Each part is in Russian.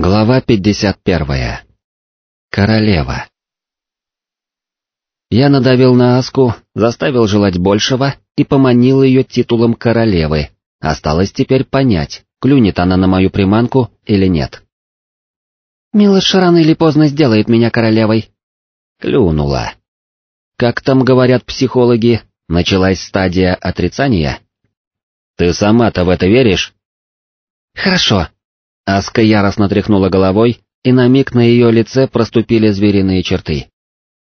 Глава 51. Королева. Я надавил на Аску, заставил желать большего и поманил ее титулом королевы. Осталось теперь понять, клюнет она на мою приманку или нет. «Милош рано или поздно сделает меня королевой». Клюнула. Как там говорят психологи, началась стадия отрицания? Ты сама-то в это веришь? Хорошо, Аска яростно тряхнула головой, и на миг на ее лице проступили звериные черты.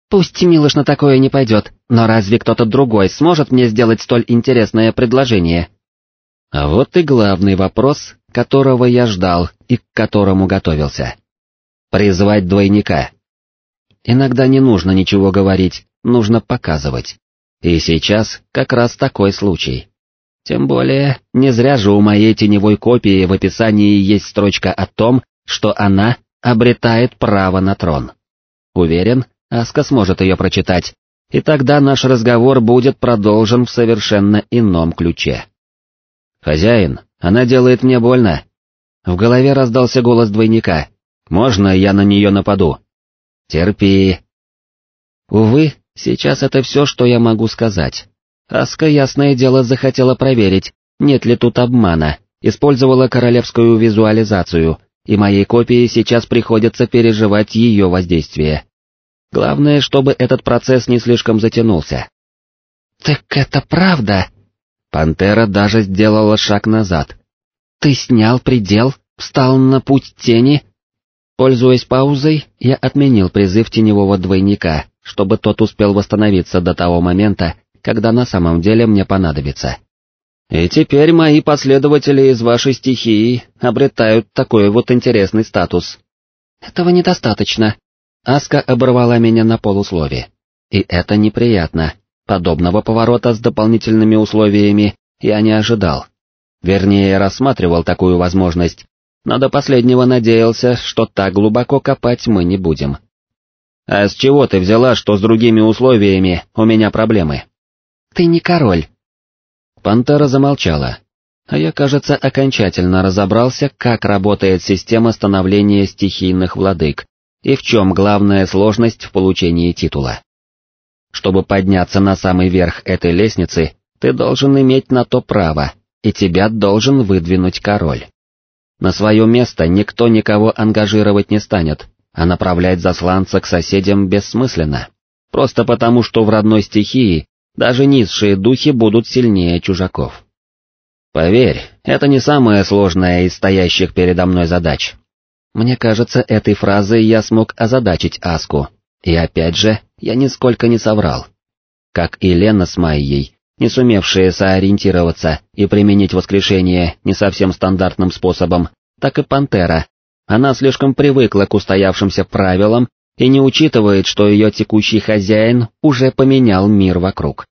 «Пусть Милош на такое не пойдет, но разве кто-то другой сможет мне сделать столь интересное предложение?» А вот и главный вопрос, которого я ждал и к которому готовился. Призвать двойника. Иногда не нужно ничего говорить, нужно показывать. И сейчас как раз такой случай. Тем более, не зря же у моей теневой копии в описании есть строчка о том, что она обретает право на трон. Уверен, Аска сможет ее прочитать, и тогда наш разговор будет продолжен в совершенно ином ключе. «Хозяин, она делает мне больно». В голове раздался голос двойника. «Можно я на нее нападу?» «Терпи». Увы, сейчас это все, что я могу сказать. Аска, ясное дело, захотела проверить, нет ли тут обмана, использовала королевскую визуализацию, и моей копии сейчас приходится переживать ее воздействие. Главное, чтобы этот процесс не слишком затянулся. «Так это правда?» Пантера даже сделала шаг назад. «Ты снял предел, встал на путь тени?» Пользуясь паузой, я отменил призыв теневого двойника, чтобы тот успел восстановиться до того момента, когда на самом деле мне понадобится. И теперь мои последователи из вашей стихии обретают такой вот интересный статус. Этого недостаточно. Аска оборвала меня на полуслове. И это неприятно. Подобного поворота с дополнительными условиями я не ожидал. Вернее, рассматривал такую возможность, но до последнего надеялся, что так глубоко копать мы не будем. А с чего ты взяла, что с другими условиями у меня проблемы? Ты не король. Пантера замолчала, а я, кажется, окончательно разобрался, как работает система становления стихийных владык и в чем главная сложность в получении титула. Чтобы подняться на самый верх этой лестницы, ты должен иметь на то право, и тебя должен выдвинуть король. На свое место никто никого ангажировать не станет, а направлять засланца к соседям бессмысленно, просто потому что в родной стихии даже низшие духи будут сильнее чужаков. Поверь, это не самая сложная из стоящих передо мной задач. Мне кажется, этой фразой я смог озадачить Аску, и опять же, я нисколько не соврал. Как и Лена с Майей, не сумевшие соориентироваться и применить воскрешение не совсем стандартным способом, так и Пантера. Она слишком привыкла к устоявшимся правилам и не учитывает, что ее текущий хозяин уже поменял мир вокруг.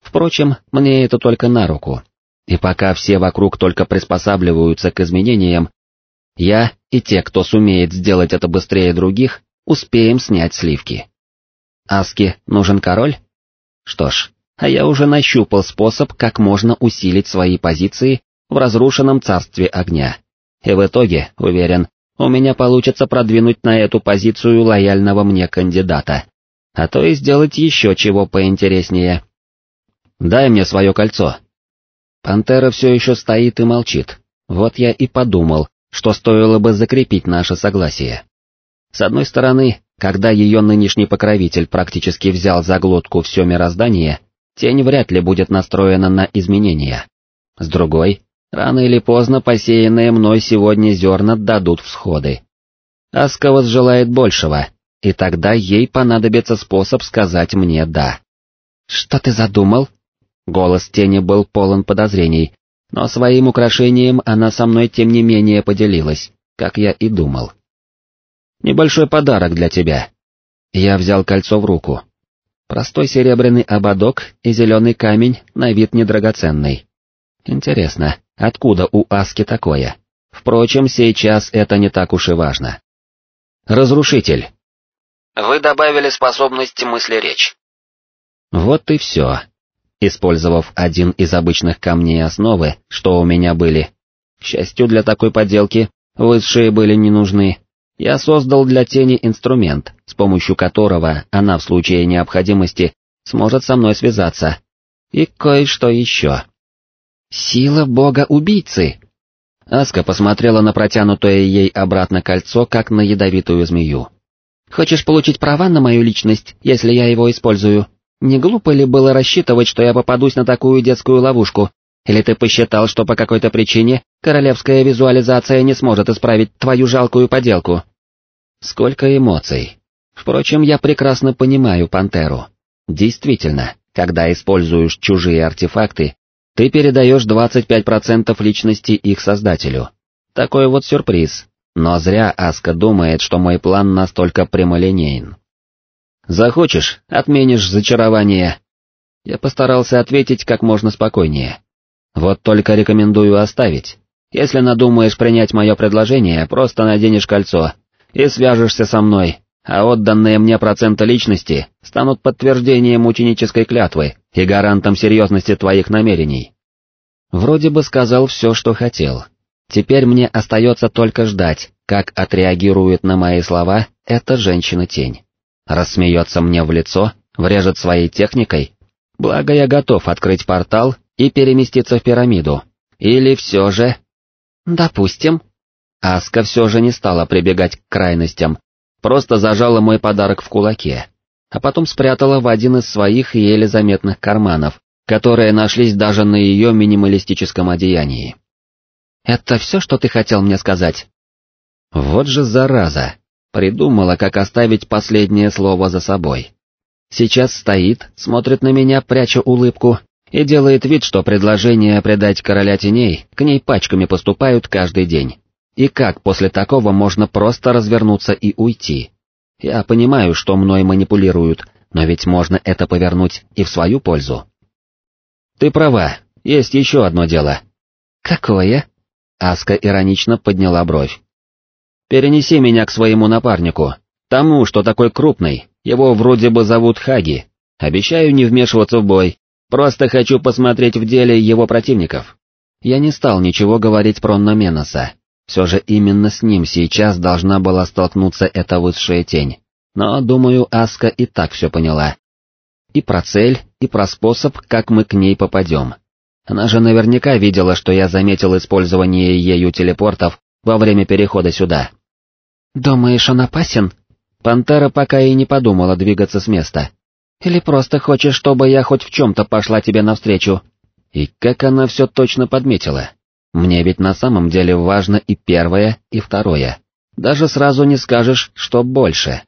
Впрочем, мне это только на руку. И пока все вокруг только приспосабливаются к изменениям, я и те, кто сумеет сделать это быстрее других, успеем снять сливки. Аске нужен король? Что ж, а я уже нащупал способ, как можно усилить свои позиции в разрушенном царстве огня. И в итоге, уверен, у меня получится продвинуть на эту позицию лояльного мне кандидата, а то и сделать еще чего поинтереснее. Дай мне свое кольцо. Пантера все еще стоит и молчит, вот я и подумал, что стоило бы закрепить наше согласие. С одной стороны, когда ее нынешний покровитель практически взял за глотку все мироздание, тень вряд ли будет настроена на изменения. С другой, Рано или поздно посеянные мной сегодня зерна дадут всходы. Аска желает большего, и тогда ей понадобится способ сказать мне «да». «Что ты задумал?» Голос тени был полон подозрений, но своим украшением она со мной тем не менее поделилась, как я и думал. «Небольшой подарок для тебя». Я взял кольцо в руку. Простой серебряный ободок и зеленый камень на вид недрагоценный. Интересно, Откуда у Аски такое? Впрочем, сейчас это не так уж и важно. Разрушитель. Вы добавили способность мысли-речь. Вот и все. Использовав один из обычных камней основы, что у меня были, к счастью для такой подделки, Высшие были не нужны. Я создал для тени инструмент, с помощью которого она в случае необходимости сможет со мной связаться. И кое-что еще. «Сила бога-убийцы!» Аска посмотрела на протянутое ей обратно кольцо, как на ядовитую змею. «Хочешь получить права на мою личность, если я его использую? Не глупо ли было рассчитывать, что я попадусь на такую детскую ловушку? Или ты посчитал, что по какой-то причине королевская визуализация не сможет исправить твою жалкую поделку?» Сколько эмоций. Впрочем, я прекрасно понимаю пантеру. Действительно, когда используешь чужие артефакты, ты передаешь 25% личности их создателю. Такой вот сюрприз. Но зря Аска думает, что мой план настолько прямолинеен. Захочешь, отменишь зачарование. Я постарался ответить как можно спокойнее. Вот только рекомендую оставить. Если надумаешь принять мое предложение, просто наденешь кольцо и свяжешься со мной, а отданные мне проценты личности станут подтверждением ученической клятвы и гарантом серьезности твоих намерений. Вроде бы сказал все, что хотел. Теперь мне остается только ждать, как отреагирует на мои слова эта женщина-тень. Рассмеется мне в лицо, врежет своей техникой, благо я готов открыть портал и переместиться в пирамиду. Или все же... Допустим. Аска все же не стала прибегать к крайностям, просто зажала мой подарок в кулаке, а потом спрятала в один из своих еле заметных карманов, которые нашлись даже на ее минималистическом одеянии. «Это все, что ты хотел мне сказать?» Вот же зараза, придумала, как оставить последнее слово за собой. Сейчас стоит, смотрит на меня, пряча улыбку, и делает вид, что предложения предать короля теней к ней пачками поступают каждый день. И как после такого можно просто развернуться и уйти? Я понимаю, что мной манипулируют, но ведь можно это повернуть и в свою пользу. Ты права, есть еще одно дело. Какое? Аска иронично подняла бровь. Перенеси меня к своему напарнику, тому, что такой крупный, его вроде бы зовут Хаги. Обещаю не вмешиваться в бой, просто хочу посмотреть в деле его противников. Я не стал ничего говорить про Номеноса, все же именно с ним сейчас должна была столкнуться эта высшая тень. Но, думаю, Аска и так все поняла. И про цель, и про способ, как мы к ней попадем. Она же наверняка видела, что я заметил использование ею телепортов во время перехода сюда. «Думаешь, он опасен?» Пантера пока и не подумала двигаться с места. «Или просто хочешь, чтобы я хоть в чем-то пошла тебе навстречу?» И как она все точно подметила. Мне ведь на самом деле важно и первое, и второе. Даже сразу не скажешь, что больше.